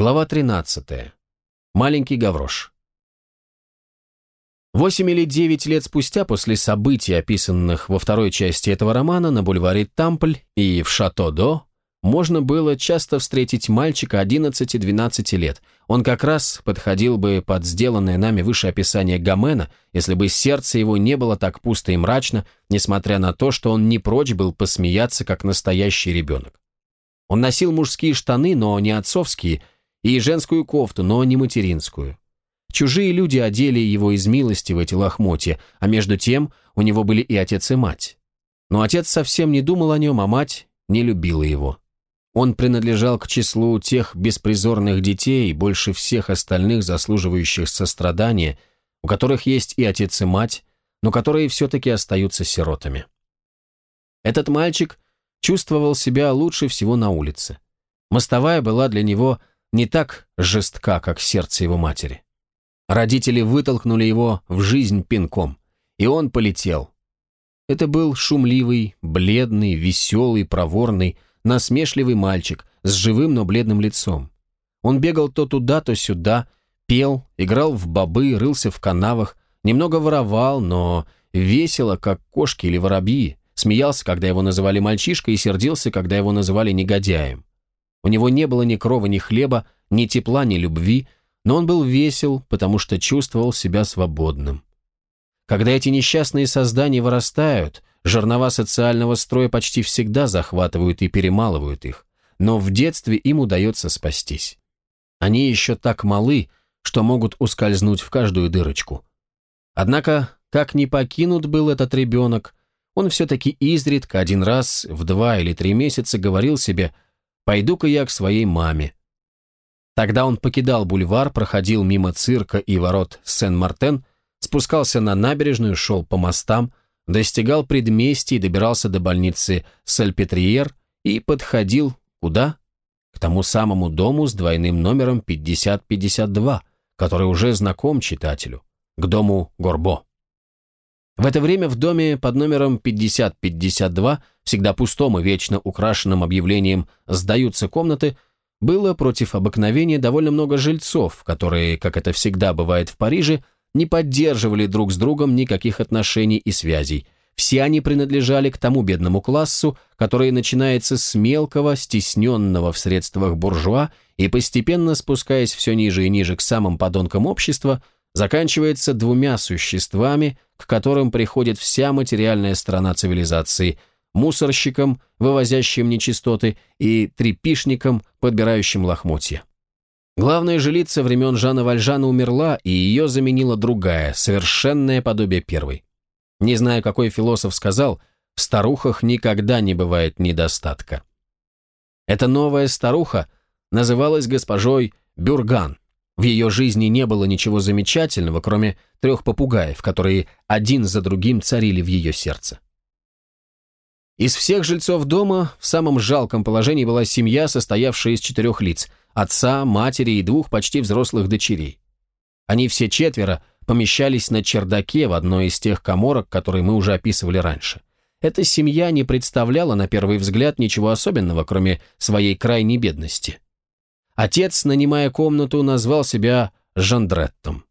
Глава 13. Маленький Гаврош. Восемь или девять лет спустя после событий, описанных во второй части этого романа на бульваре Тампль и в Шато-До, можно было часто встретить мальчика 11-12 лет. Он как раз подходил бы под сделанное нами выше описание Гомена, если бы сердце его не было так пусто и мрачно, несмотря на то, что он не прочь был посмеяться, как настоящий ребенок. Он носил мужские штаны, но не отцовские, и женскую кофту, но не материнскую. Чужие люди одели его из милости в эти лохмотья, а между тем у него были и отец, и мать. Но отец совсем не думал о нем, а мать не любила его. Он принадлежал к числу тех беспризорных детей, больше всех остальных заслуживающих сострадания, у которых есть и отец, и мать, но которые все-таки остаются сиротами. Этот мальчик чувствовал себя лучше всего на улице. Мостовая была для него не так жестка, как сердце его матери. Родители вытолкнули его в жизнь пинком, и он полетел. Это был шумливый, бледный, веселый, проворный, насмешливый мальчик с живым, но бледным лицом. Он бегал то туда, то сюда, пел, играл в бобы, рылся в канавах, немного воровал, но весело, как кошки или воробьи, смеялся, когда его называли мальчишкой, и сердился, когда его называли негодяем. У него не было ни крова, ни хлеба, ни тепла, ни любви, но он был весел, потому что чувствовал себя свободным. Когда эти несчастные создания вырастают, жернова социального строя почти всегда захватывают и перемалывают их, но в детстве им удается спастись. Они еще так малы, что могут ускользнуть в каждую дырочку. Однако, как ни покинут был этот ребенок, он все-таки изредка один раз в два или три месяца говорил себе «пойду-ка я к своей маме». Тогда он покидал бульвар, проходил мимо цирка и ворот Сен-Мартен, спускался на набережную, шел по мостам, достигал предместий, добирался до больницы Сальпетриер и подходил куда? К тому самому дому с двойным номером 5052, который уже знаком читателю, к дому Горбо. В это время в доме под номером 5052, всегда пустом и вечно украшенным объявлением «Сдаются комнаты», было против обыкновения довольно много жильцов, которые, как это всегда бывает в Париже, не поддерживали друг с другом никаких отношений и связей. Все они принадлежали к тому бедному классу, который начинается с мелкого, стесненного в средствах буржуа и, постепенно спускаясь все ниже и ниже к самым подонкам общества, заканчивается двумя существами, к которым приходит вся материальная сторона цивилизации – мусорщиком, вывозящим нечистоты, и трепишником, подбирающим лохмотья. Главная жилица времен Жана Вальжана умерла, и ее заменила другая, совершенное подобие первой. Не знаю, какой философ сказал, в старухах никогда не бывает недостатка. Эта новая старуха называлась госпожой Бюрган, в ее жизни не было ничего замечательного, кроме трех попугаев, которые один за другим царили в ее сердце. Из всех жильцов дома в самом жалком положении была семья, состоявшая из четырех лиц – отца, матери и двух почти взрослых дочерей. Они все четверо помещались на чердаке в одной из тех коморок, которые мы уже описывали раньше. Эта семья не представляла на первый взгляд ничего особенного, кроме своей крайней бедности – Отец, нанимая комнату, назвал себя Жандреттом.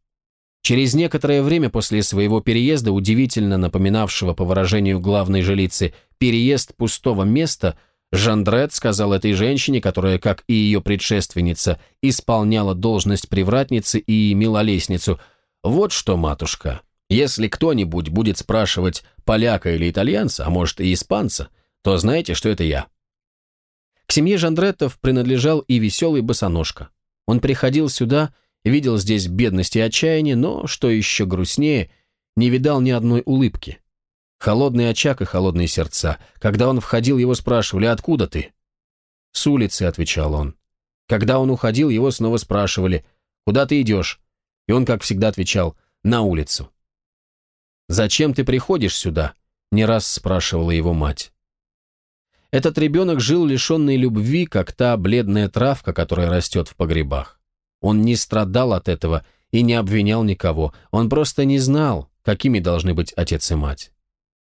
Через некоторое время после своего переезда, удивительно напоминавшего по выражению главной жилицы переезд пустого места, Жандрет сказал этой женщине, которая, как и ее предшественница, исполняла должность привратницы и милолесницу, «Вот что, матушка, если кто-нибудь будет спрашивать поляка или итальянца, а может и испанца, то знаете, что это я». К семье Жандреттов принадлежал и веселый босоножка. Он приходил сюда, видел здесь бедность и отчаяние, но, что еще грустнее, не видал ни одной улыбки. Холодный очаг и холодные сердца. Когда он входил, его спрашивали «Откуда ты?» «С улицы», — отвечал он. Когда он уходил, его снова спрашивали «Куда ты идешь?» И он, как всегда, отвечал «На улицу». «Зачем ты приходишь сюда?» — не раз спрашивала его мать. Этот ребенок жил лишенный любви, как та бледная травка, которая растет в погребах. Он не страдал от этого и не обвинял никого, он просто не знал, какими должны быть отец и мать.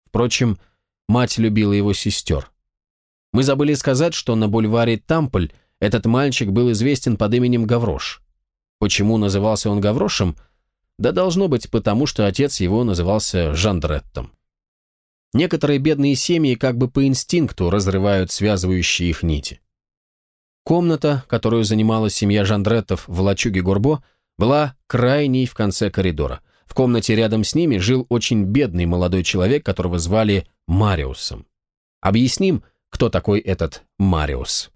Впрочем, мать любила его сестер. Мы забыли сказать, что на бульваре Тампль Этот мальчик был известен под именем Гаврош. Почему назывался он Гаврошем? Да должно быть потому, что отец его назывался Жандреттом. Некоторые бедные семьи как бы по инстинкту разрывают связывающие их нити. Комната, которую занимала семья Жандреттов в лачуге Гурбо, была крайней в конце коридора. В комнате рядом с ними жил очень бедный молодой человек, которого звали Мариусом. Объясним, кто такой этот Мариус.